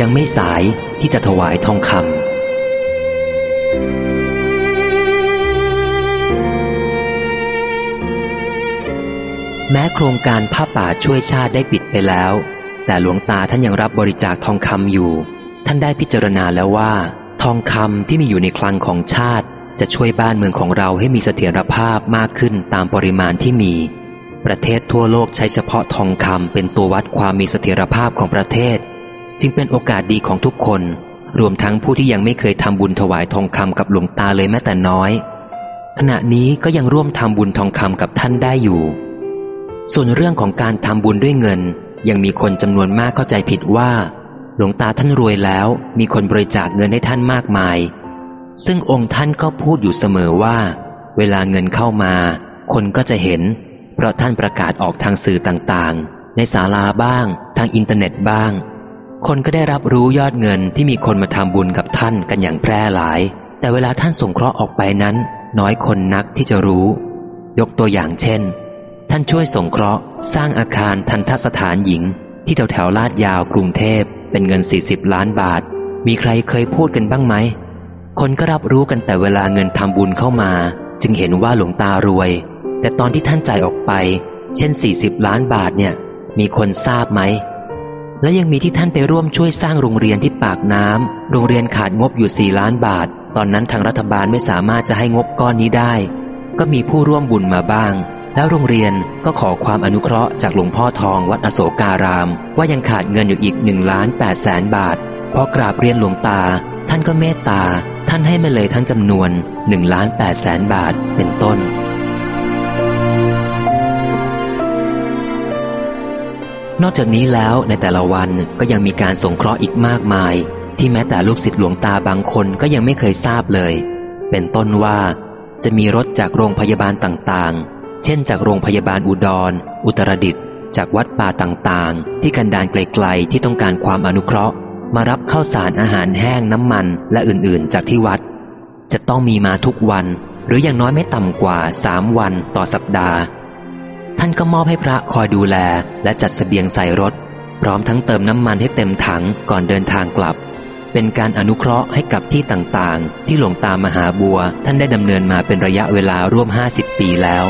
ยังไม่สายที่จะถวายทองคำแม้โครงการผ้าป่าช่วยชาติได้ปิดไปแล้ว แต่หลวงตาท่านยังรับบริจาคทองคำอยู่ ท่านได้พิจารณาแล้วว่า ทองคำที่มีอยู่ในคลังของชาติ จะช่วยบ้านเมืองของเราให้มีเสถียรภาพมากขึ้นตามปริมาณที่มี ประเทศทั่วโลกใช้เฉพาะทองคำเป็นตัววัดความมีเสถียรภาพของประเทศ จึงเป็นโอกาสดีของทุกคน รวมทั้งผู้ที่ยังไม่เคยทำบุญถวายทองคำกับหลวงตาเลยแม้แต่น้อย ขณะนี้ก็ยังร่วมทำบุญทองคำกับท่านได้อยู่ ส่วนเรื่องของการทำบุญด้วยเงิน ยังมีคนจำนวนมากเข้าใจผิดว่า หลวงตาท่านรวยแล้ว มีคนบริจาคเงินให้ท่านมากมาย ซึ่งองค์ท่านก็พูดอยู่เสมอว่า เวลาเงินเข้ามา คนก็จะเห็น เพราะท่านประกาศออกทางสื่อต่างๆ ในศาลาบ้าง ทางอินเทอร์เน็ตบ้าง คนก็ได้รับรู้ยอดเงินที่มีคนมาทำบุญกับท่านกันอย่างแพร่หลาย แต่เวลาท่านส่งเคราะห์ออกไปนั้น น้อยคนนักที่จะรู้ ยกตัวอย่างเช่น ท่านช่วยสงเคราะห์ สร้างอาคารทันทสถานหญิง ที่แถวแถวลาดยาวกรุงเทพเป็นเงิน 40 ล้านบาท มีใครเคยพูดกันบ้างไหม คนก็รับรู้กันแต่เวลาเงินทำบุญเข้ามา จึงเห็นว่าหลวงตารวย แต่ตอนที่ท่านจ่ายออกไป เช่น 40 ล้านบาทเนี่ย มีคนทราบไหม และยังมีที่ท่านไปร่วมช่วยสร้างโรงเรียนที่ปากน้ำโรงเรียนขาดงบอยู่ 4 ล้านบาท ตอนนั้นทางรัฐบาลไม่สามารถจะให้งบก้อนนี้ได้ ก็มีผู้ร่วมบุญมาบ้าง แล้วโรงเรียนก็ขอความอนุเคราะห์จากหลวงพ่อทองวัดอโศการาม ว่ายังขาดเงินอยู่อีก1ล้าน8แสนบาทพอกราบเรียนหลวงตา ท่านก็เมตตา ท่านให้มาเลยทั้งจำนวน1ล้าน8แสนบาทเป็นต้น นอกจากนี้แล้วในแต่ละวันก็ยังมีการสงเคราะห์อีกมากมาย ที่แม้แต่ลูกศิษย์หลวงตาบางคนก็ยังไม่เคยทราบเลย เป็นต้นว่าจะมีรถจากโรงพยาบาลต่างๆ เช่นจากโรงพยาบาลอุดรอุตรดิตถ์จากวัดป่าต่างๆ ที่กันดานไกลๆที่ต้องการความอนุเคราะห์ มารับข้าวสารอาหารแห้งน้ำมันและอื่นๆ จากที่วัด จะต้องมีมาทุกวัน หรืออย่างน้อยไม่ต่ำกว่าสามวันต่อสัปดาห์ ท่านก็มอบให้พระคอยดูแลและจัดสเสบียงใส่รถ พร้อมทั้งเติมน้ำมันให้เต็มถังก่อนเดินทางกลับ เป็นการอนุเคราะห์ให้กับที่ต่างๆ ที่หลวงตามหาบัว ท่านได้ดำเนินมาเป็นระยะเวลาร่วม 50 ปีแล้ว